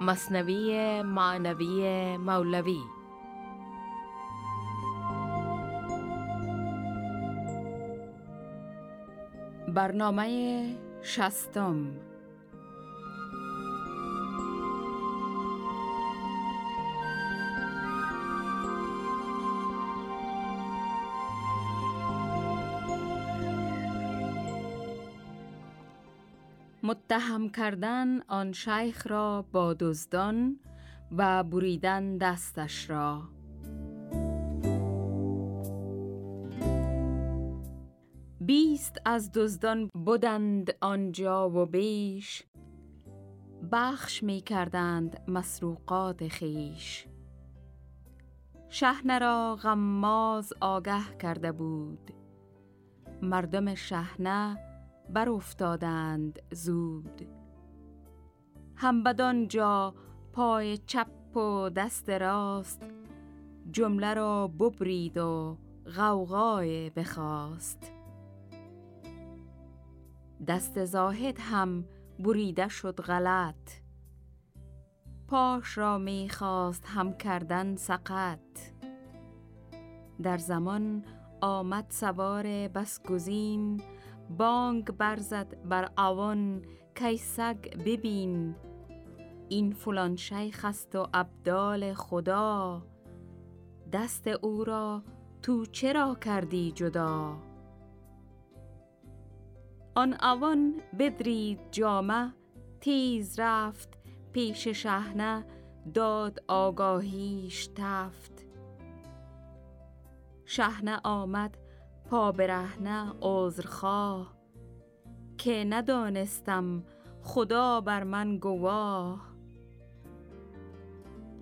مصنوی معنوی مولوی. برنامه شستم. متهم کردن آن شیخ را با دزدان و بریدن دستش را. بیست از دزدان بودند آنجا و بیش بخش می کردند مسروقات خیش شهنه را غماز آگه کرده بود. مردم شهنه بر افتادند زود. هم بدان جا پای چپ و دست راست جمله را ببرید و غوغای بخواست. دست زاهد هم بریده شد غلط پاش را می‌خواست هم کردن سقط. در زمان آمد سوار بس گزین بانگ برزد بر اوان کی سگ ببین. این فلان شیخ است و ابدال خدا. دست او را تو چرا کردی جدا؟ آن اوان بدرید جامه تیز رفت پیش شهنه داد آگاهیش تفت. شهنه آمد پا برهنه عذرخواه که ندانستم خدا بر من گواه.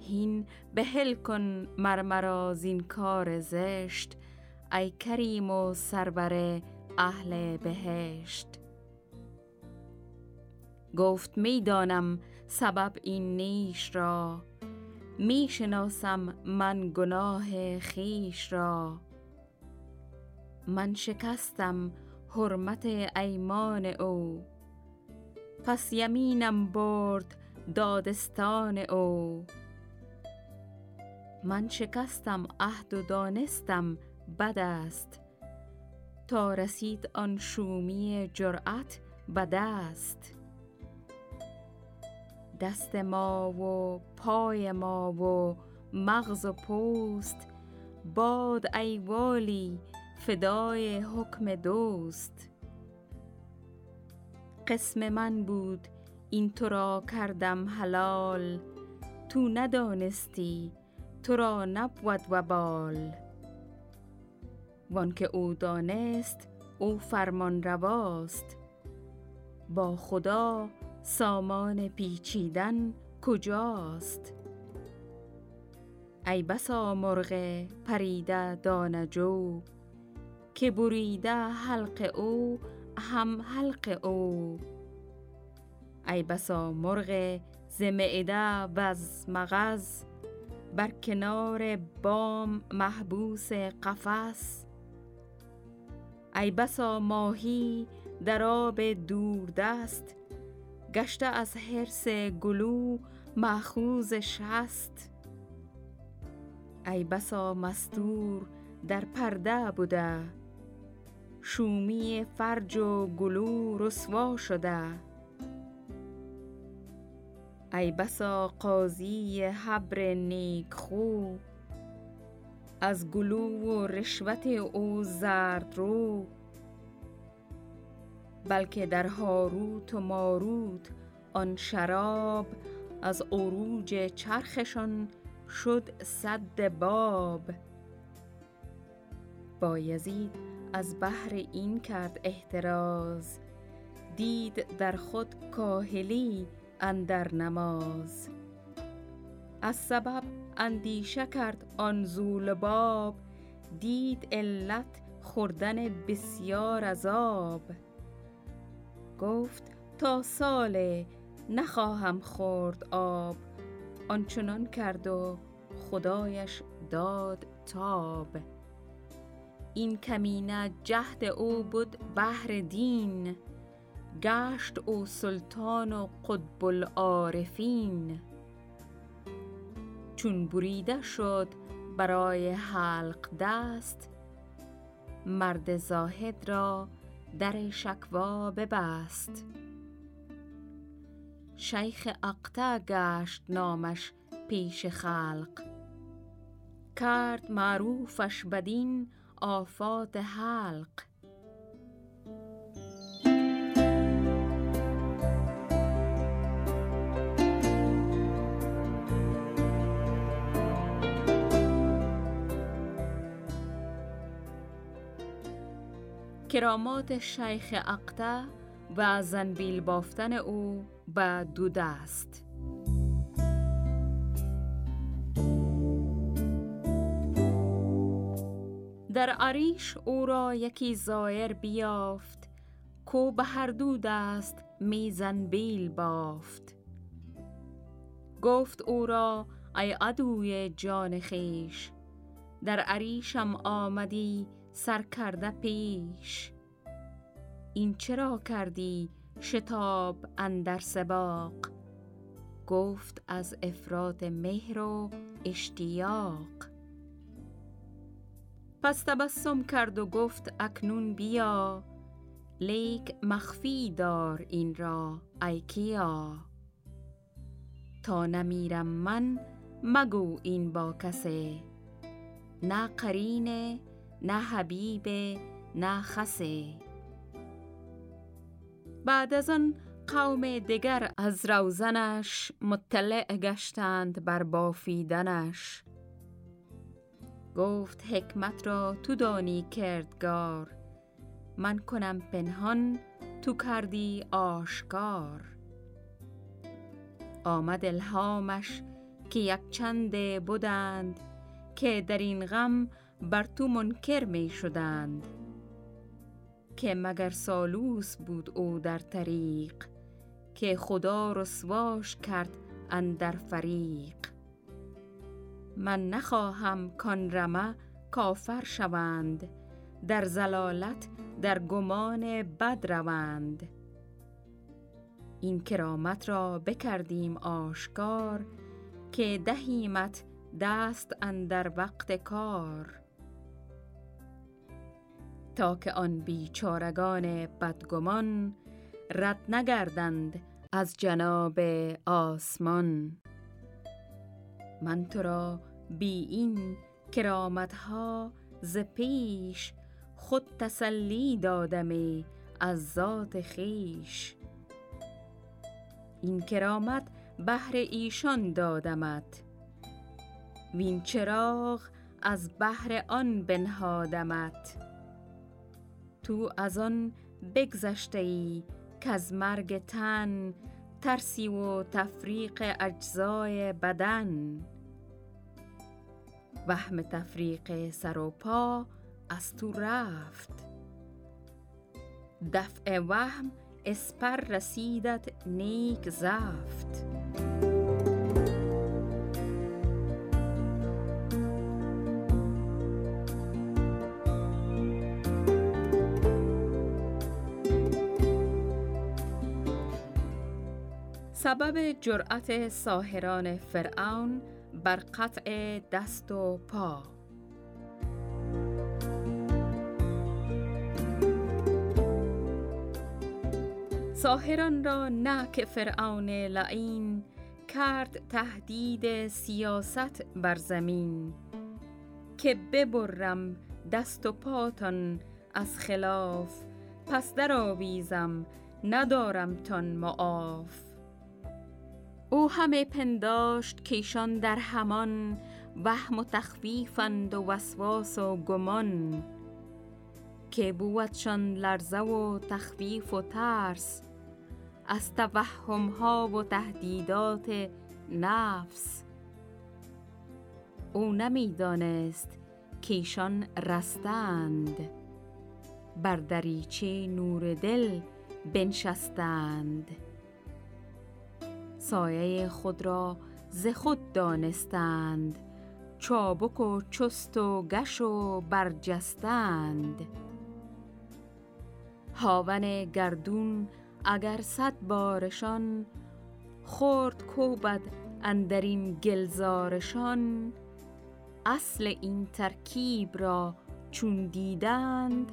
هین بهل کن مرمرا زین کار زشت ای کریم و سرور اهل بهشت. گفت می‌دانم سبب این نیش را می‌شناسم من گناه خیش را. من شکستم حرمت ایمان او. پس یمینم برد دادستان او. من شکستم عهد و دانستم بد است. تا رسید آن شومی جرأت به دست دست ما و پای ما و مغز و پوست باد ای والی فدای حکم دوست. قسم من بود این تو را کردم حلال. تو ندانستی تو را نبود وبال. وان که او دانست او فرمان رواست. با خدا سامان پیچیدن کجاست؟ ای بسا مرغ پریده دانجو که بریده حلق او هم حلق او. ای بسا مرغ ز معده و از مغز بر کنار بام محبوس قفس. ای بسا ماهی در آب دوردست گشته از حرس گلو ماخوذ شست. ای بسا مستور در پرده بوده شومی فرج و گلو رسوا شده. ای بسا قاضی حبر نیک خو از گلو و رشوت او زرد رو. بلکه در هاروت و ماروت آن شراب از عروج چرخشان شد صد باب. بایزید از بحر این کرد احتراز دید در خود کاهلی اندر نماز. از سبب اندیشه کرد آن زولباب دید علت خوردن بسیار عذاب. گفت تا سال نخواهم خورد آب. آنچنان کرد و خدایش داد تاب. این کمینه جهد او بود بهر دین گشت او سلطان و قطب العارفین. چون بریده شد برای حلق دست مرد زاهد را در شکوا ببست. شیخ اقطع گشت نامش پیش خلق. کرد معروفش بدین آفات حلق. کرامات شیخ اقطع و زنبیل بافتن او به دو دست. در عریش او را یکی زایر بیافت کو به هر دو دست می زنبیل بافت. گفت او را ای عدوی جان خیش در عریشم آمدی سر کرده پیش. این چرا کردی شتاب اندر سباق؟ گفت از افراد مهر و اشتیاق. پس تبسم کرد و گفت اکنون بیا. لیک مخفی دار این را ای کیا. تا نمیرم من مگو این با کسی نه قرینه نه حبیب نه خسه. بعد از آن قوم دیگر از روزنش مطلع گشتند بر بافیدنش. گفت حکمت را تو دانی کردگار. من کنم پنهان تو کردی آشکار. آمد الهامش که یک چند بودند که در این غم بر تو منکر می شدند. که مگر سالوس بود او در طریق که خدا رسواش کرد اندر فریق. من نخواهم کان رمه کافر شوند در زلالت در گمان بد روند. این کرامت را بکردیم آشکار که دهیمت دست اندر وقت کار. تا که آن بیچارگان بدگمان رد نگردند از جناب آسمان. من تو را بی این کرامتها ز پیش خود تسلی دادمی از ذات خیش این کرامت بهر ایشان دادمت. وین چراغ از بهر آن بنهادمت. تو از آن بگذشته ای که از مرگ تن ترسی و تفریق اجزای بدن. وهم تفریق سر و پا از تو رفت. دفع وهم اسپر رسیدت نیک زفت. سبب جرأت ساهران فرعون بر قطع دست و پا. ساهران را نه که فرعون لعین کرد تهدید سیاست بر زمین. که ببرم دست و پاتان از خلاف پس در آویزم ندارم تان معاف. او همه پنداشت که ایشان در همان وهم و تخویفند و وسواس و گمان. که بودشان لرزه و تخویف و ترس از توهم ها و تهدیدات نفس. او نمی‌دانست که ایشان رستند بر دریچه نور دل بنشستند. سایه خود را ز خود دانستند. چابک و چست و گش و برجستند. هاون گردون اگر صد بارشان خورد کوبد اندرین گلزارشان. اصل این ترکیب را چون دیدند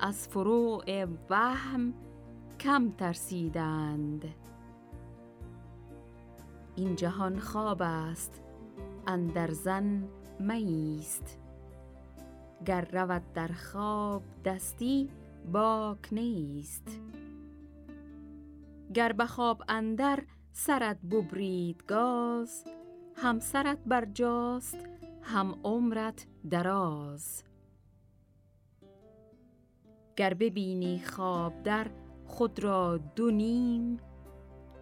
از فروع وهم کم ترسیدند. این جهان خواب است اندر زن میست. گر رود در خواب دستی باک نیست. گر به خواب اندر سرت ببرید گاز هم سرت برجاست هم عمرت دراز. گر ببینی خواب در خود را دو نیم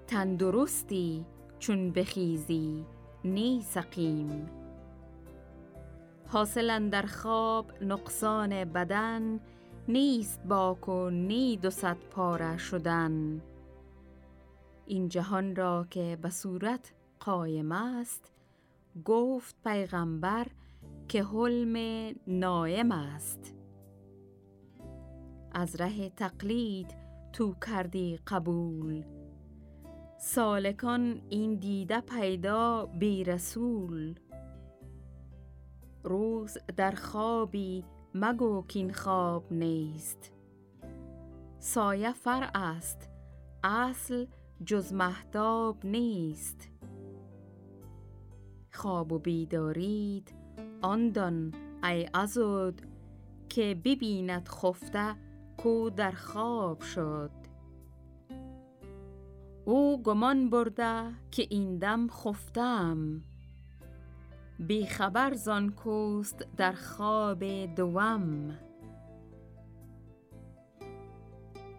تندرستی چون بخیزی نی سقیم. حاصلا در خواب نقصان بدن نیست باک و نی دو صد پاره شدن. این جهان را که به صورت قایم است گفت پیغمبر که حلم نایم است. از ره تقلید تو کردی قبول سالکان این دیده پیدا بی رسول. روز در خوابی مگو کین خواب نیست. سایه فرع است اصل جز محتاب نیست. خواب و بیدارید آن دان ای ازود که ببیند خفته کو در خواب شد. او گمان برده که این دم خفتم. بی خبر زان کوست در خواب دوم.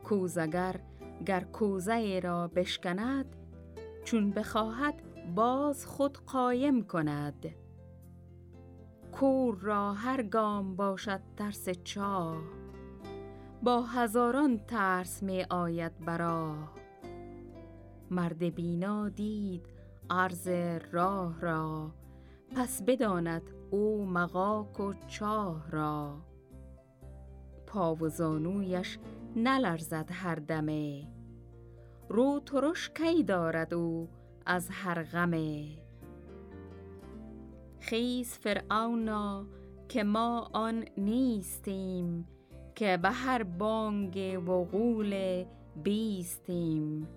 کوزگر گر کوزه را بشکند چون بخواهد باز خود قایم کند. کور را هر گام باشد ترس چاه با هزاران ترس می آید برا مرد بینا دید عرض راه را پس بداند او مغاک و چاه را. پا و زانویش نلرزد هر دمه رو ترش کی دارد او از هر غمه. خیز فرعونا که ما آن نیستیم که به هر بانگ و غول بیستیم.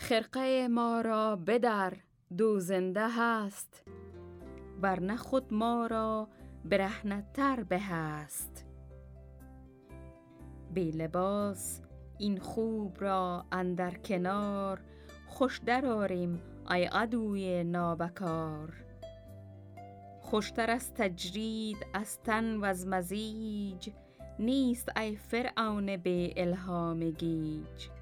خرقه ما را بدر دو زنده هست. ورنه خود ما را برهنه تر به هست. بی لباس این خوب را اندر کنار خوش دراریم ای عدوی نابکار. خوشتر از تجرید از تن و از مزیج نیست ای فرعون به الهام گیج.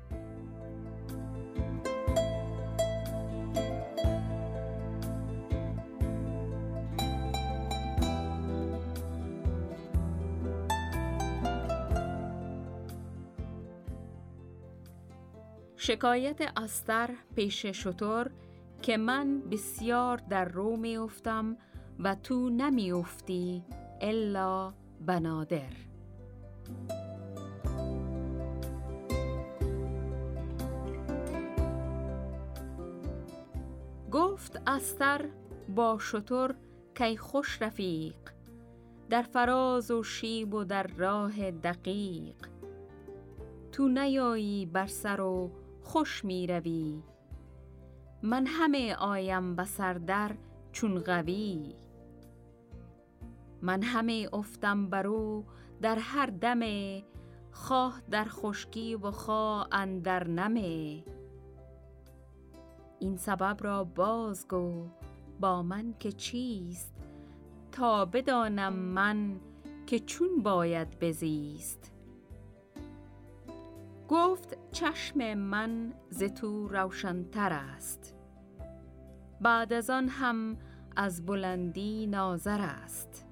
شکایت استر پیش شطور که من بسیار در رو می افتم و تو نمی افتی الا بنادر. گفت استر با شطور کی خوش رفیق در فراز و شیب و در راه دقیق. تو نیایی بر سر و خوش می روی من همه آیم بسر در چون قوی. من همه افتم برو در هر دمه خواه در خشکی و خواه اندر نمه این سبب را بازگو با من که چیست؟ تا بدانم من که چون باید بزیست. گفت چشم من ز تو روشنتر است. بعد از آن هم از بلندی ناظر است.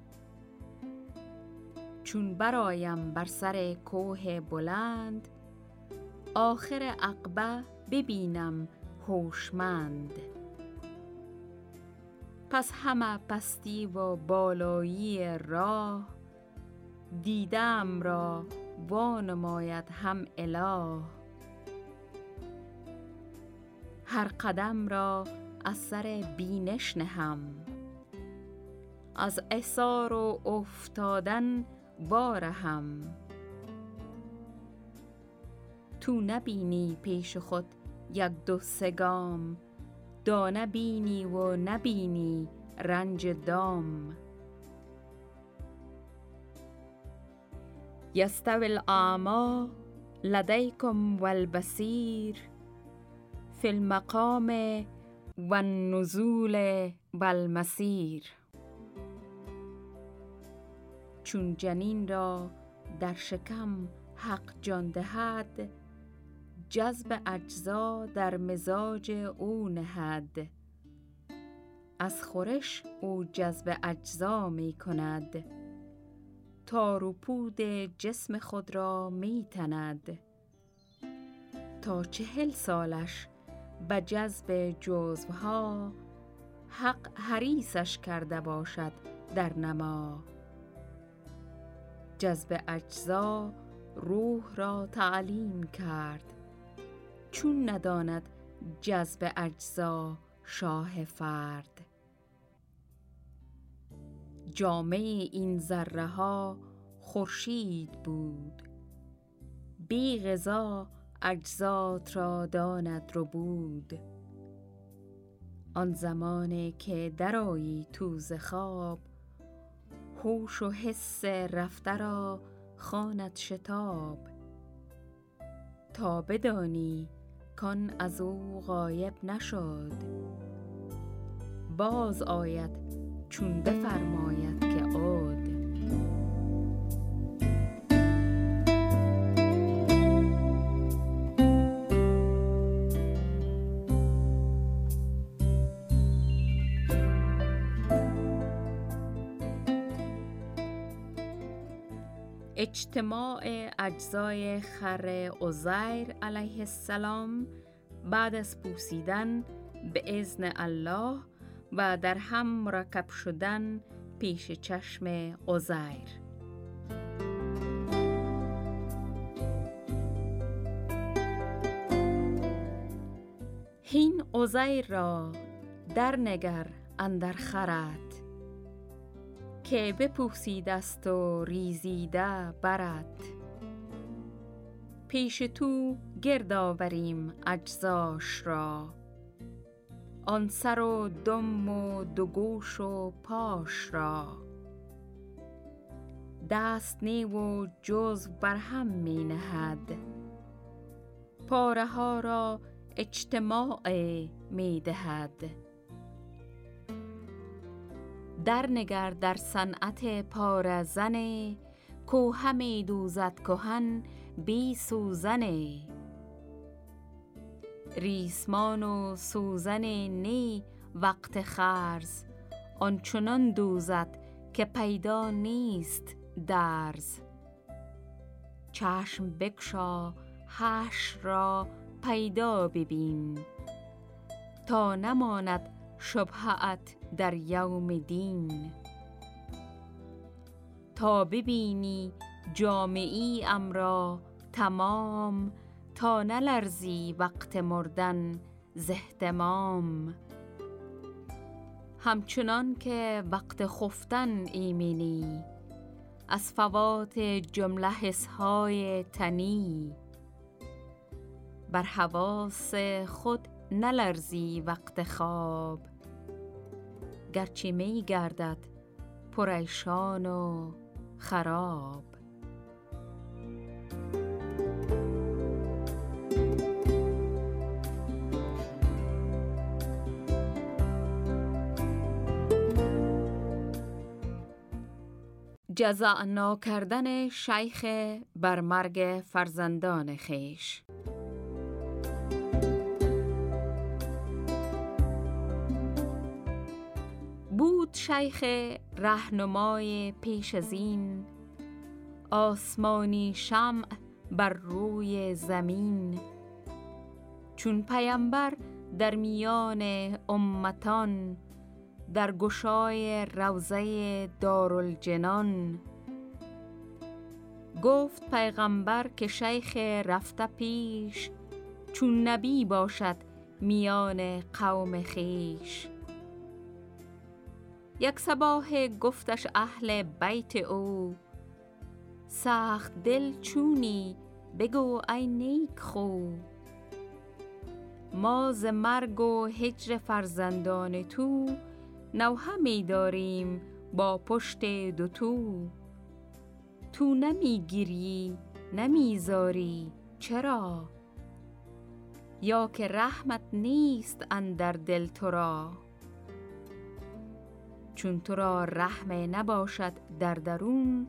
چون برایم بر سر کوه بلند آخر عقبه ببینم هوشمند. پس همه پستی و بالایی راه دیدم را وانماید هم اله. هر قدم را از سر بینش نهم. از اثار و افتادن وارهم. تو نبینی پیش خود یک دو سگام دانه بینی و نبینی رنج دام. یستوی الاعما لدیکم والبصیر فی المقام و النزول والمسیر چون جنین را در شکم حق جان دهد جذب اجزا در مزاج او نهد. از خورش او جذب اجزا می کند. تار و پود جسم خود را می تند تا چهل سالش به جذب جزوها حق حریصش کرده باشد در نما. جذب اجزا روح را تعلیم کرد. چون نداند جذب اجزا شاه فرد. جامعه این ذره ها خورشید بود. بی غذا اجزات را داند رو بود آن زمان که درایی تو ز خواب هوش و حس رفته را خواند شتاب. تا بدانی کان از او غایب نشد. باز آید چون بفرماید که عود اجتماع اجزای خر عزیر علیه السلام بعد از پوسیدن به ازن الله و در هم مرکب شدن پیش چشم عزیر. هین عزیر را در نگر اندر خرد که بپوسیده است و ریزیده برد. پیش تو گرد آوریم اجزاش را. آن سر و دم و دو گوش و پاش را. دست نی و جزو بر هم می نهد. پاره ها را اجتماع می دهد. در نگر در صنعت پاره زن کو همی دوزد کهن بی سوزن. ریسمان و سوزن نی وقت خرز. آنچنان دوزد که پیدا نیست درز. چشم بگشا حشر را پیدا ببین. تا نماند شبهت در یوم دین. تا ببینی جامعی ام را تمام تا نلرزی وقت مردن زهتمام همچنان که وقت خفتن ایمنی از فوات جمله حسهای تنی. بر حواس خود نلرزی وقت خواب گرچه می گردد پریشان و خراب. جزا کردن شیخ بر مرگ فرزندان خیش. بود شیخ رهنمای پیش از این آسمانی شمع بر روی زمین. چون پیامبر در میان امتان در گشای روزه دارالجنان. گفت پیغمبر که شیخ رفته پیش چون نبی باشد میان قوم خیش. یک سباه گفتش اهل بیت او سخت دل چونی بگو ای نیک خو. ما ز مرگ و هجر فرزندان تو نوحه می داریم با پشت دو تو. نمی گیری نمی زاری. چرا؟ یا که رحمت نیست اندر دل تو را. چون تو را رحم نباشد در درون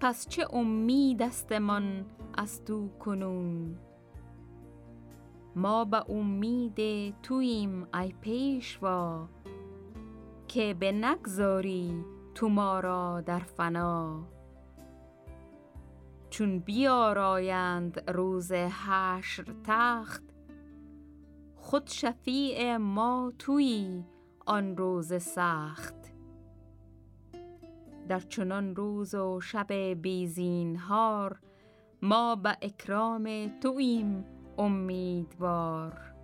پس چه امید استمان از تو کنون؟ ما به امید توییم ای پیشوا. که به نگذاری تو ما را در فنا. چون بیارایند روز حشر تخت خود شفیع ما تویی آن روز سخت. در چنان روز و شب بیزینهار ما به اکرام توییم امیدوار.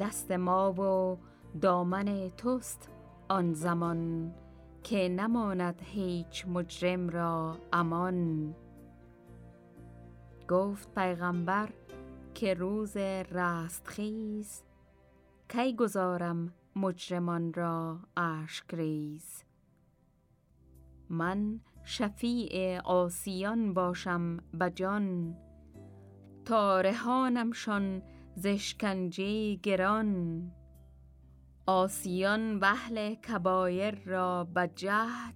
دست ما و دامن توست آن زمان که نماند هیچ مجرم را امان. گفت پیغمبر که روز رستخیز کی گذارم مجرمان را اشک ریز؟ من شفیع آسیان باشم بجان تا رهانمشان زشکنجه گران. آسیان بهل کبایر را به جهد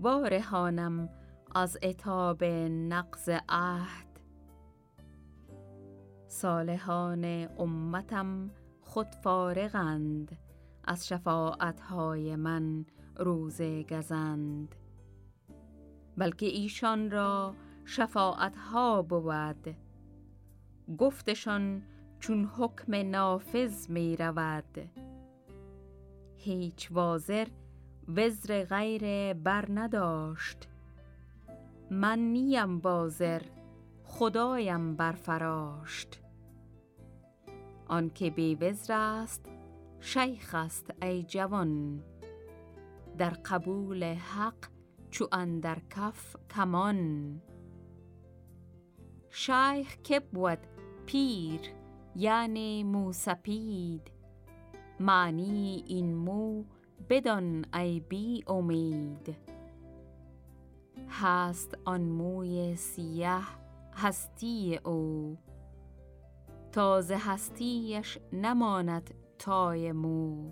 وارهانم از اتاب نقض عهد. صالحان امتم خود فارغند از شفاعتهای من روز گزند. بلکه ایشان را شفاعتها بود گفتشان چون حکم نافذ می رود هیچ وازر وزر غیر بر نداشت. من نیم وازر خدایم برفراشت. آنکه بی وزر است شیخ است ای جوان. در قبول حق چو اندر کف کمان. شیخ که بود پیر یعنی موسپید معنی این مو بدان ای بی امید. هست آن موی سیه هستی او. تازه هستیش نماند تای مو.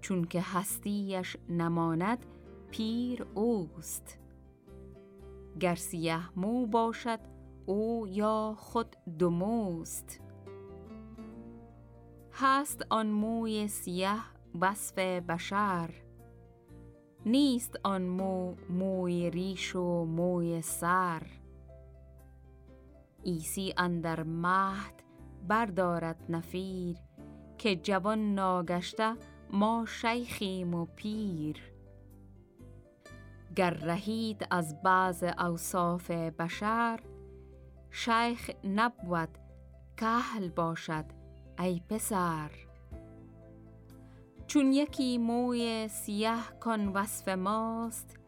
چون که هستیش نماند پیر اوست. گر سیه مو باشد او یا خود دموست هست آن موی سیه وصف بشر. نیست آن مو موی ریش و موی سر. عیسی اندر مهد بردارد نفیر که جوان ناگشته ما شیخیم و پیر. گر رهید از بعض اوصاف بشر شیخ نبود کهل باشد ای پسر. چون یکی موی سیه کن وصف ماست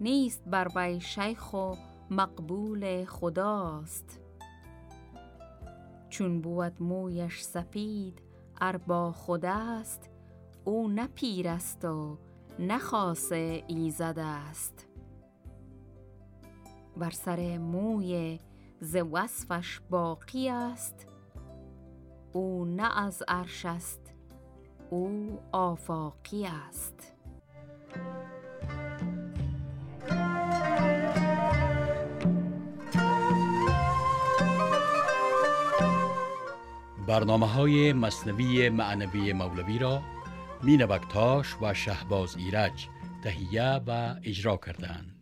نیست بر وی شیخ و مقبول خداست. چون بود مویش سپید ار با خود است او نه پیر است و نه ایزد است. بر سر موی ز وصفش باقی است. او نه از عرش است او آفاقی است برنامه های مصنوی معنوی مولوی را مینوکتاش و شهباز ایرج تهیه و اجرا کردند.